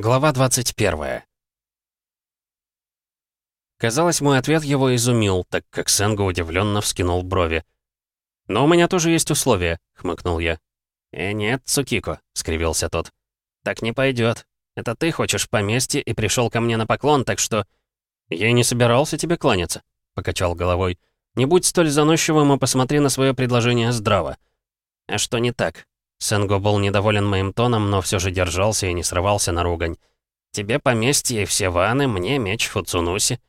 Глава 21. Казалось, мой ответ его изумил, так как Сенго удивленно вскинул брови. «Но у меня тоже есть условия», — хмыкнул я. «Э, нет, Цукико», — скривился тот. «Так не пойдет. Это ты хочешь поместье и пришел ко мне на поклон, так что...» «Я не собирался тебе кланяться», — покачал головой. «Не будь столь заносчивым и посмотри на свое предложение здраво». «А что не так?» Сенго был недоволен моим тоном, но все же держался и не срывался на ругань. «Тебе поместье и все ваны, мне меч Фуцунуси».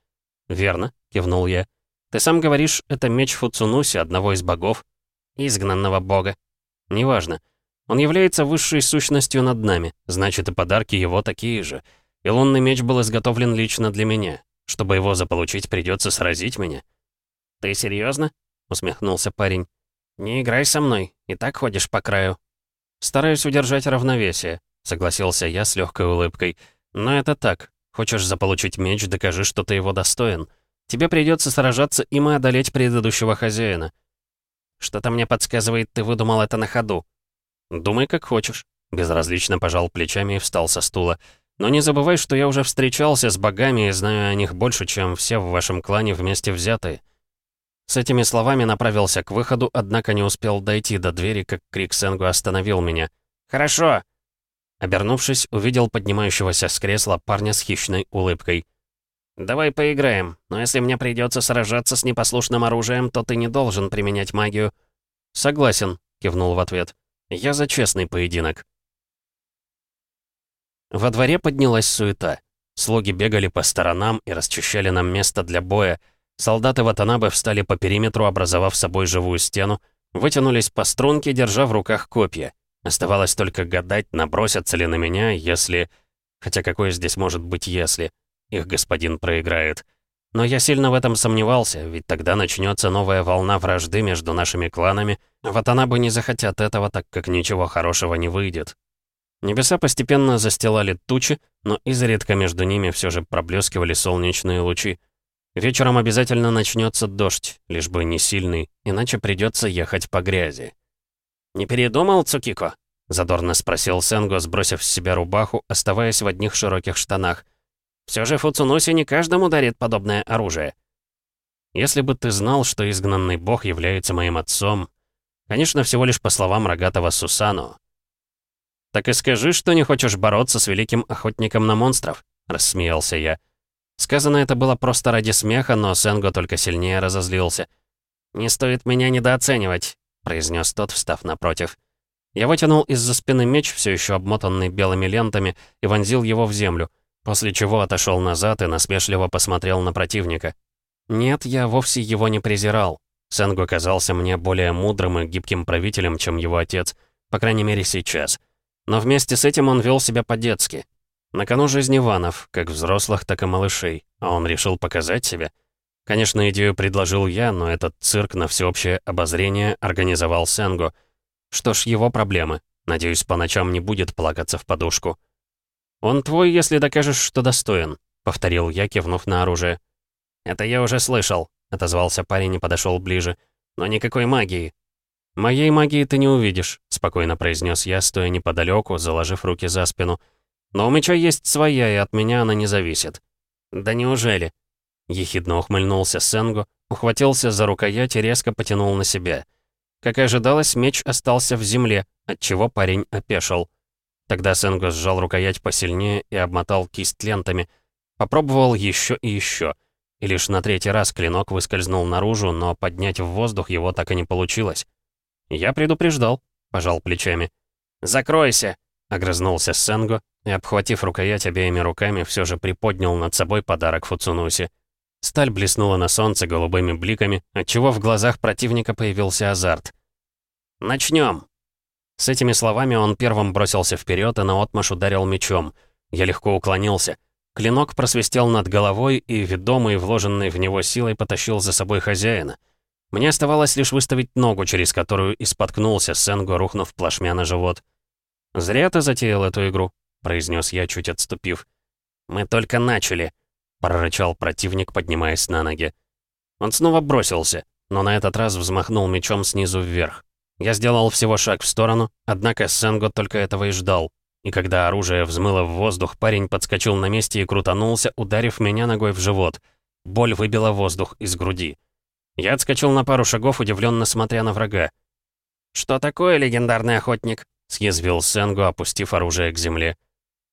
«Верно», — кивнул я. «Ты сам говоришь, это меч Фуцунуси, одного из богов. Изгнанного бога. Неважно. Он является высшей сущностью над нами, значит, и подарки его такие же. И лунный меч был изготовлен лично для меня. Чтобы его заполучить, придется сразить меня». «Ты серьезно? усмехнулся парень. «Не играй со мной, и так ходишь по краю. «Стараюсь удержать равновесие», — согласился я с легкой улыбкой. «Но это так. Хочешь заполучить меч, докажи, что ты его достоин. Тебе придется сражаться им и одолеть предыдущего хозяина». «Что-то мне подсказывает, ты выдумал это на ходу». «Думай, как хочешь». Безразлично пожал плечами и встал со стула. «Но не забывай, что я уже встречался с богами и знаю о них больше, чем все в вашем клане вместе взятые». С этими словами направился к выходу, однако не успел дойти до двери, как крик Сенгу остановил меня. «Хорошо!» Обернувшись, увидел поднимающегося с кресла парня с хищной улыбкой. «Давай поиграем, но если мне придется сражаться с непослушным оружием, то ты не должен применять магию». «Согласен», — кивнул в ответ. «Я за честный поединок». Во дворе поднялась суета. Слуги бегали по сторонам и расчищали нам место для боя, Солдаты Ватанабе встали по периметру, образовав собой живую стену, вытянулись по струнке, держа в руках копья. Оставалось только гадать, набросятся ли на меня, если... Хотя какое здесь может быть «если»? Их господин проиграет. Но я сильно в этом сомневался, ведь тогда начнется новая волна вражды между нашими кланами. Ватанабы не захотят этого, так как ничего хорошего не выйдет. Небеса постепенно застилали тучи, но изредка между ними все же проблескивали солнечные лучи. Вечером обязательно начнется дождь, лишь бы не сильный, иначе придется ехать по грязи. «Не передумал, Цукико?» — задорно спросил Сенго, сбросив с себя рубаху, оставаясь в одних широких штанах. «Все же Фуцуноси не каждому дарит подобное оружие». «Если бы ты знал, что изгнанный бог является моим отцом...» Конечно, всего лишь по словам рогатого Сусану. «Так и скажи, что не хочешь бороться с великим охотником на монстров», — рассмеялся я. Сказано это было просто ради смеха, но Сенго только сильнее разозлился. «Не стоит меня недооценивать», — произнес тот, встав напротив. Я вытянул из-за спины меч, все еще обмотанный белыми лентами, и вонзил его в землю, после чего отошел назад и насмешливо посмотрел на противника. Нет, я вовсе его не презирал. Сенго казался мне более мудрым и гибким правителем, чем его отец, по крайней мере сейчас. Но вместе с этим он вел себя по-детски, на кону жизни ванов, как взрослых, так и малышей, а он решил показать себя. Конечно, идею предложил я, но этот цирк на всеобщее обозрение организовал Сенго. Что ж, его проблемы. Надеюсь, по ночам не будет плакаться в подушку. «Он твой, если докажешь, что достоин», — повторил я, кивнув на оружие. «Это я уже слышал», — отозвался парень и подошел ближе. «Но никакой магии». «Моей магии ты не увидишь», — спокойно произнес я, стоя неподалеку, заложив руки за спину. Но у меча есть своя, и от меня она не зависит». «Да неужели?» Ехидно ухмыльнулся Сенгу, ухватился за рукоять и резко потянул на себя. Как и ожидалось, меч остался в земле, отчего парень опешил. Тогда Сенгу сжал рукоять посильнее и обмотал кисть лентами. Попробовал еще и еще. И лишь на третий раз клинок выскользнул наружу, но поднять в воздух его так и не получилось. «Я предупреждал», — пожал плечами. «Закройся!» — огрызнулся Сенго и, обхватив рукоять обеими руками, все же приподнял над собой подарок Фуцунуси. Сталь блеснула на солнце голубыми бликами, отчего в глазах противника появился азарт. «Начнем!» С этими словами он первым бросился вперед и наотмашь ударил мечом. Я легко уклонился. Клинок просвистел над головой и, ведомый вложенной в него силой, потащил за собой хозяина. Мне оставалось лишь выставить ногу, через которую и споткнулся Сенго, рухнув плашмя на живот. «Зря ты затеял эту игру», — произнес я, чуть отступив. «Мы только начали», — прорычал противник, поднимаясь на ноги. Он снова бросился, но на этот раз взмахнул мечом снизу вверх. Я сделал всего шаг в сторону, однако Сенго только этого и ждал. И когда оружие взмыло в воздух, парень подскочил на месте и крутанулся, ударив меня ногой в живот. Боль выбила воздух из груди. Я отскочил на пару шагов, удивленно смотря на врага. «Что такое, легендарный охотник?» — съязвил Сенгу, опустив оружие к земле.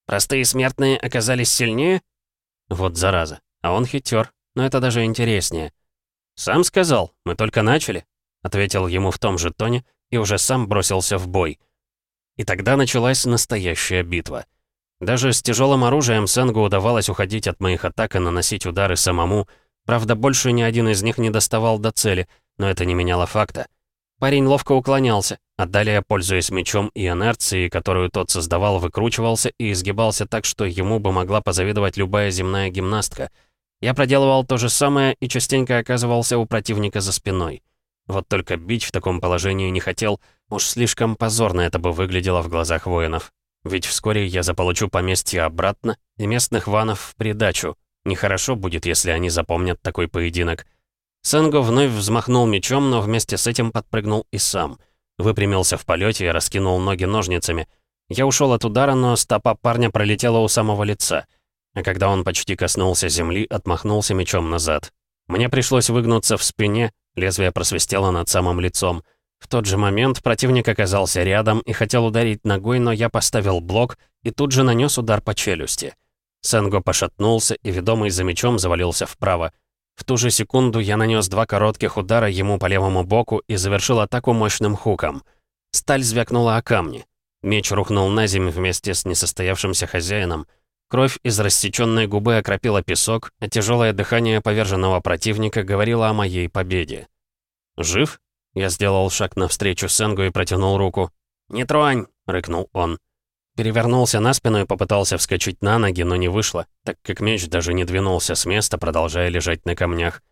«Простые смертные оказались сильнее?» Вот зараза. А он хитер, но это даже интереснее. «Сам сказал, мы только начали», — ответил ему в том же тоне и уже сам бросился в бой. И тогда началась настоящая битва. Даже с тяжелым оружием Сенгу удавалось уходить от моих атак и наносить удары самому. Правда, больше ни один из них не доставал до цели, но это не меняло факта. Парень ловко уклонялся, а далее, пользуясь мечом и инерцией, которую тот создавал, выкручивался и изгибался так, что ему бы могла позавидовать любая земная гимнастка. Я проделывал то же самое и частенько оказывался у противника за спиной. Вот только бить в таком положении не хотел, уж слишком позорно это бы выглядело в глазах воинов. Ведь вскоре я заполучу поместье обратно и местных ванов в придачу. Нехорошо будет, если они запомнят такой поединок. Сэнго вновь взмахнул мечом, но вместе с этим подпрыгнул и сам. Выпрямился в полете и раскинул ноги ножницами. Я ушел от удара, но стопа парня пролетела у самого лица. А когда он почти коснулся земли, отмахнулся мечом назад. Мне пришлось выгнуться в спине, Лезвие просвистело над самым лицом. В тот же момент противник оказался рядом и хотел ударить ногой, но я поставил блок и тут же нанес удар по челюсти. Сенго пошатнулся и, ведомый за мечом, завалился вправо. В ту же секунду я нанес два коротких удара ему по левому боку и завершил атаку мощным хуком. Сталь звякнула о камни. Меч рухнул на землю вместе с несостоявшимся хозяином. Кровь из рассеченной губы окропила песок, а тяжелое дыхание поверженного противника говорило о моей победе. «Жив?» Я сделал шаг навстречу Сенгу и протянул руку. «Не тронь!» — рыкнул он. Перевернулся на спину и попытался вскочить на ноги, но не вышло, так как меч даже не двинулся с места, продолжая лежать на камнях.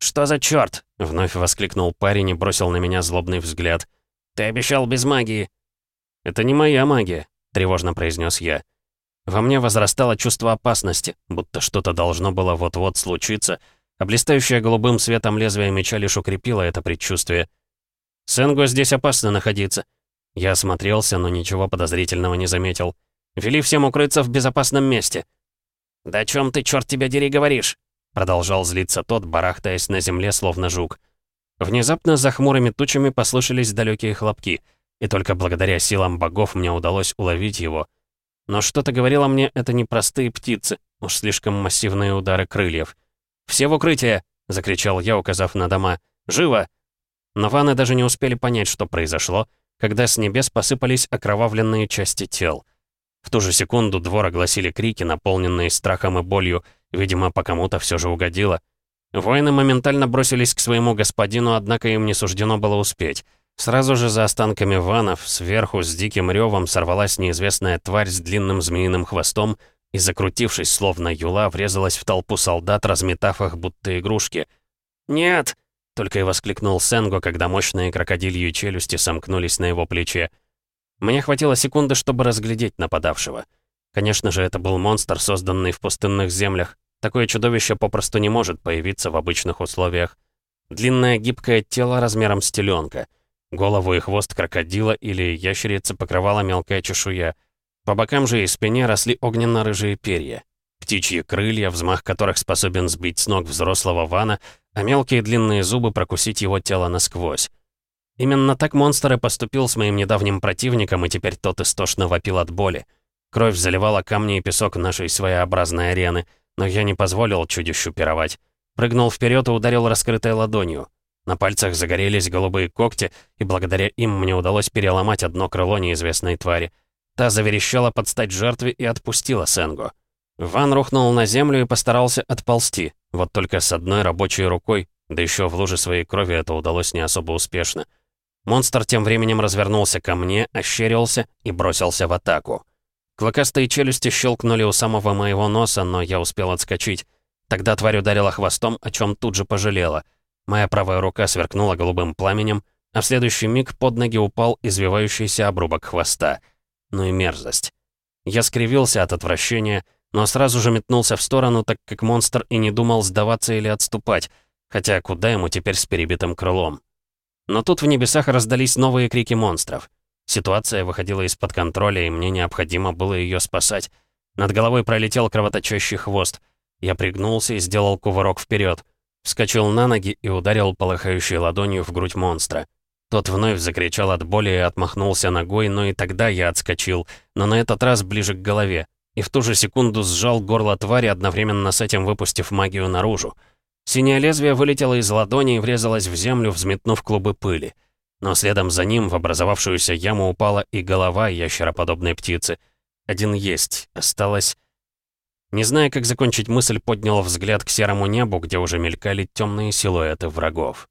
«Что за чёрт?» — вновь воскликнул парень и бросил на меня злобный взгляд. «Ты обещал без магии!» «Это не моя магия», — тревожно произнес я. Во мне возрастало чувство опасности, будто что-то должно было вот-вот случиться, а блистающее голубым светом лезвие меча лишь укрепило это предчувствие. «Сенго здесь опасно находиться». Я осмотрелся, но ничего подозрительного не заметил. «Вели всем укрыться в безопасном месте». «Да о чем ты, черт тебя дери, говоришь?» Продолжал злиться тот, барахтаясь на земле, словно жук. Внезапно за хмурыми тучами послышались далекие хлопки, и только благодаря силам богов мне удалось уловить его — но что-то говорило мне, это не простые птицы, уж слишком массивные удары крыльев. «Все в укрытие!» — закричал я, указав на дома. «Живо!» Но ваны даже не успели понять, что произошло, когда с небес посыпались окровавленные части тел. В ту же секунду двор огласили крики, наполненные страхом и болью, видимо, по кому-то все же угодило. Воины моментально бросились к своему господину, однако им не суждено было успеть. Сразу же за останками ванов, сверху с диким ревом сорвалась неизвестная тварь с длинным змеиным хвостом и, закрутившись словно юла, врезалась в толпу солдат, разметав их будто игрушки. «Нет!» — только и воскликнул Сенго, когда мощные крокодильи челюсти сомкнулись на его плече. Мне хватило секунды, чтобы разглядеть нападавшего. Конечно же, это был монстр, созданный в пустынных землях. Такое чудовище попросту не может появиться в обычных условиях. Длинное гибкое тело размером с теленка — Голову и хвост крокодила или ящерицы покрывала мелкая чешуя. По бокам же и спине росли огненно-рыжие перья. Птичьи крылья, взмах которых способен сбить с ног взрослого вана, а мелкие длинные зубы прокусить его тело насквозь. Именно так монстр и поступил с моим недавним противником, и теперь тот истошно вопил от боли. Кровь заливала камни и песок нашей своеобразной арены, но я не позволил чудищу пировать. Прыгнул вперед и ударил раскрытой ладонью. На пальцах загорелись голубые когти, и благодаря им мне удалось переломать одно крыло неизвестной твари. Та заверещала под стать жертве и отпустила Сенгу. Ван рухнул на землю и постарался отползти, вот только с одной рабочей рукой, да еще в луже своей крови это удалось не особо успешно. Монстр тем временем развернулся ко мне, ощерился и бросился в атаку. Клыкастые челюсти щелкнули у самого моего носа, но я успел отскочить. Тогда тварь ударила хвостом, о чем тут же пожалела — Моя правая рука сверкнула голубым пламенем, а в следующий миг под ноги упал извивающийся обрубок хвоста. Ну и мерзость. Я скривился от отвращения, но сразу же метнулся в сторону, так как монстр и не думал сдаваться или отступать, хотя куда ему теперь с перебитым крылом. Но тут в небесах раздались новые крики монстров. Ситуация выходила из-под контроля, и мне необходимо было ее спасать. Над головой пролетел кровоточащий хвост. Я пригнулся и сделал кувырок вперед. Вскочил на ноги и ударил полыхающей ладонью в грудь монстра. Тот вновь закричал от боли и отмахнулся ногой, но и тогда я отскочил, но на этот раз ближе к голове. И в ту же секунду сжал горло твари, одновременно с этим выпустив магию наружу. Синее лезвие вылетело из ладони и врезалось в землю, взметнув клубы пыли. Но следом за ним в образовавшуюся яму упала и голова ящероподобной птицы. Один есть. Осталось... Не зная, как закончить мысль, поднял взгляд к серому небу, где уже мелькали темные силуэты врагов.